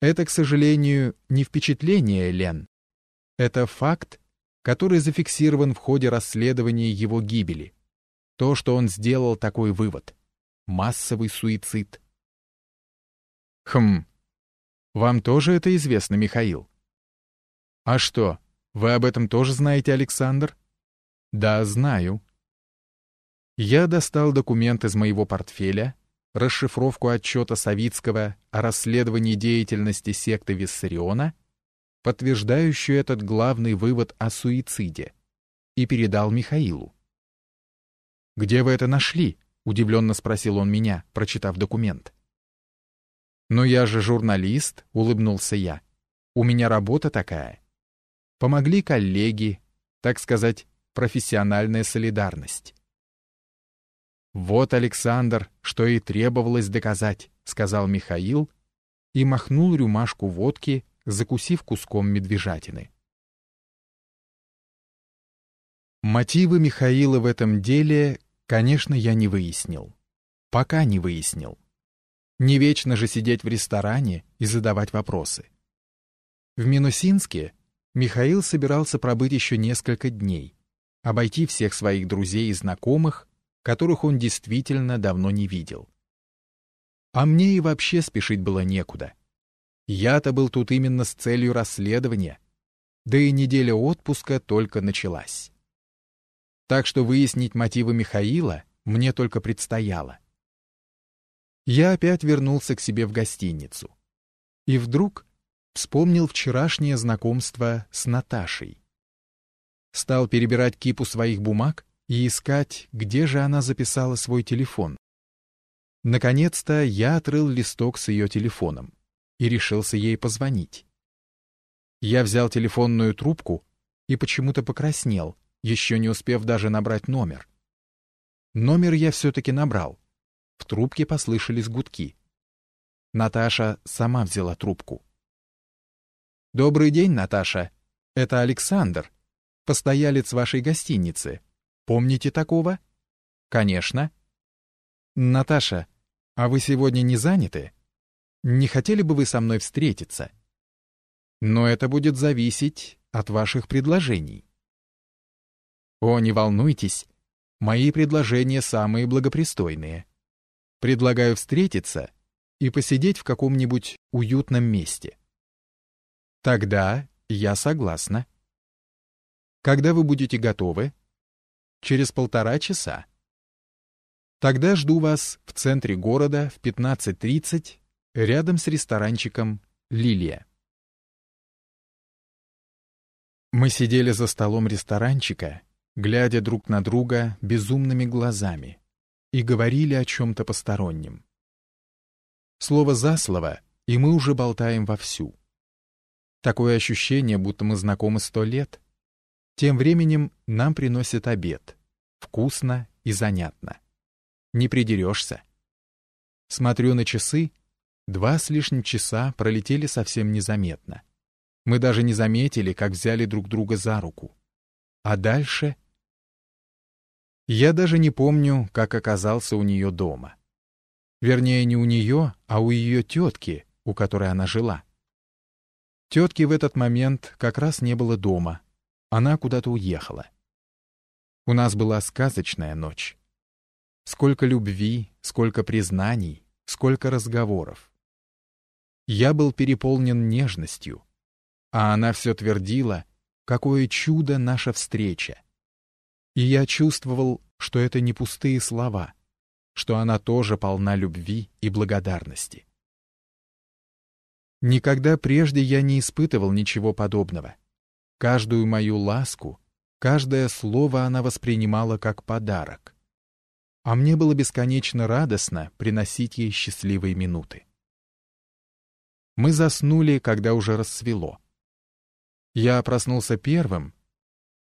Это, к сожалению, не впечатление Лен. Это факт, который зафиксирован в ходе расследования его гибели. То, что он сделал такой вывод. Массовый суицид. Хм. Вам тоже это известно, Михаил? А что, вы об этом тоже знаете, Александр? Да, знаю. Я достал документ из моего портфеля, расшифровку отчета Савицкого о расследовании деятельности секты Виссариона, подтверждающую этот главный вывод о суициде, и передал Михаилу. «Где вы это нашли?» — удивленно спросил он меня, прочитав документ. «Но я же журналист», — улыбнулся я. «У меня работа такая». Помогли коллеги, так сказать, профессиональная солидарность. «Вот, Александр, что и требовалось доказать», — сказал Михаил и махнул рюмашку водки, закусив куском медвежатины. Мотивы Михаила в этом деле, конечно, я не выяснил. Пока не выяснил. Не вечно же сидеть в ресторане и задавать вопросы. В Минусинске Михаил собирался пробыть еще несколько дней, обойти всех своих друзей и знакомых, которых он действительно давно не видел. А мне и вообще спешить было некуда. Я-то был тут именно с целью расследования, да и неделя отпуска только началась. Так что выяснить мотивы Михаила мне только предстояло. Я опять вернулся к себе в гостиницу. И вдруг вспомнил вчерашнее знакомство с Наташей. Стал перебирать кипу своих бумаг и искать, где же она записала свой телефон. Наконец-то я отрыл листок с ее телефоном и решился ей позвонить. Я взял телефонную трубку и почему-то покраснел, еще не успев даже набрать номер. Номер я все-таки набрал. В трубке послышались гудки. Наташа сама взяла трубку. «Добрый день, Наташа. Это Александр, постоялец вашей гостиницы. Помните такого?» «Конечно». «Наташа, а вы сегодня не заняты? Не хотели бы вы со мной встретиться?» «Но это будет зависеть от ваших предложений». «О, не волнуйтесь, мои предложения самые благопристойные. Предлагаю встретиться и посидеть в каком-нибудь уютном месте. Тогда я согласна. Когда вы будете готовы? Через полтора часа. Тогда жду вас в центре города в 15.30 рядом с ресторанчиком «Лилия». Мы сидели за столом ресторанчика, глядя друг на друга безумными глазами, и говорили о чем-то постороннем. Слово за слово, и мы уже болтаем вовсю. Такое ощущение, будто мы знакомы сто лет. Тем временем нам приносят обед. Вкусно и занятно. Не придерешься. Смотрю на часы. Два с лишним часа пролетели совсем незаметно. Мы даже не заметили, как взяли друг друга за руку. А дальше... Я даже не помню, как оказался у нее дома. Вернее, не у нее, а у ее тетки, у которой она жила. Тетки в этот момент как раз не было дома. Она куда-то уехала. У нас была сказочная ночь. Сколько любви, сколько признаний, сколько разговоров. Я был переполнен нежностью, а она все твердила, какое чудо наша встреча. И я чувствовал, что это не пустые слова, что она тоже полна любви и благодарности. Никогда прежде я не испытывал ничего подобного. Каждую мою ласку, каждое слово она воспринимала как подарок. А мне было бесконечно радостно приносить ей счастливые минуты. Мы заснули, когда уже рассвело. Я проснулся первым.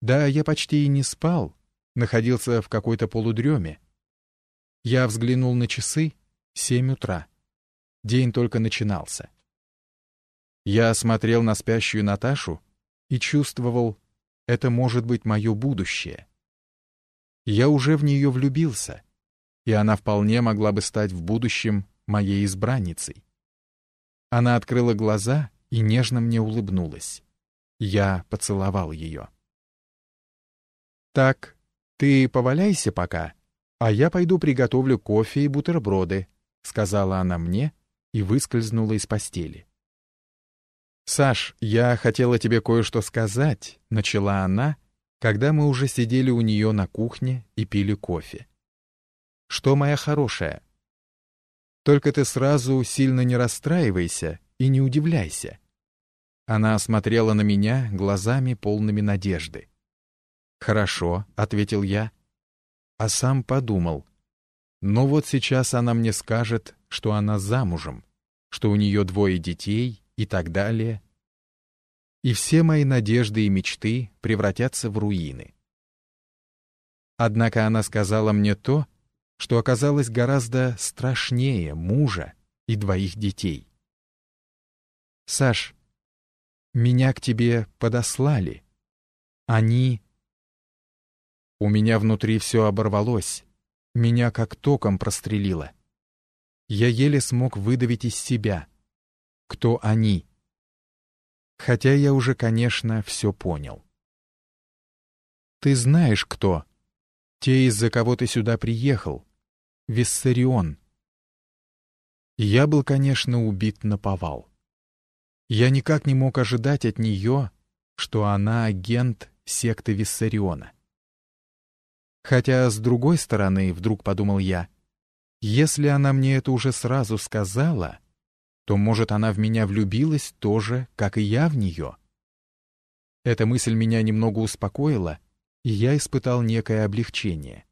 Да, я почти и не спал, находился в какой-то полудреме. Я взглянул на часы — семь утра. День только начинался. Я смотрел на спящую Наташу и чувствовал, это может быть мое будущее. Я уже в нее влюбился, и она вполне могла бы стать в будущем моей избранницей. Она открыла глаза и нежно мне улыбнулась. Я поцеловал ее. «Так, ты поваляйся пока, а я пойду приготовлю кофе и бутерброды», сказала она мне и выскользнула из постели. «Саш, я хотела тебе кое-что сказать», — начала она, когда мы уже сидели у нее на кухне и пили кофе. «Что, моя хорошая? Только ты сразу сильно не расстраивайся и не удивляйся. Она смотрела на меня глазами полными надежды. «Хорошо», — ответил я, а сам подумал. «Но вот сейчас она мне скажет, что она замужем, что у нее двое детей и так далее. И все мои надежды и мечты превратятся в руины». Однако она сказала мне то, что оказалось гораздо страшнее мужа и двоих детей. «Саш, меня к тебе подослали. Они... У меня внутри все оборвалось. Меня как током прострелило. Я еле смог выдавить из себя. Кто они? Хотя я уже, конечно, все понял. Ты знаешь, кто? Те, из-за кого ты сюда приехал. Виссарион. Я был, конечно, убит на повал. Я никак не мог ожидать от нее, что она агент секты Виссариона. Хотя, с другой стороны, вдруг подумал я, если она мне это уже сразу сказала, то, может, она в меня влюбилась тоже, как и я в нее. Эта мысль меня немного успокоила, и я испытал некое облегчение.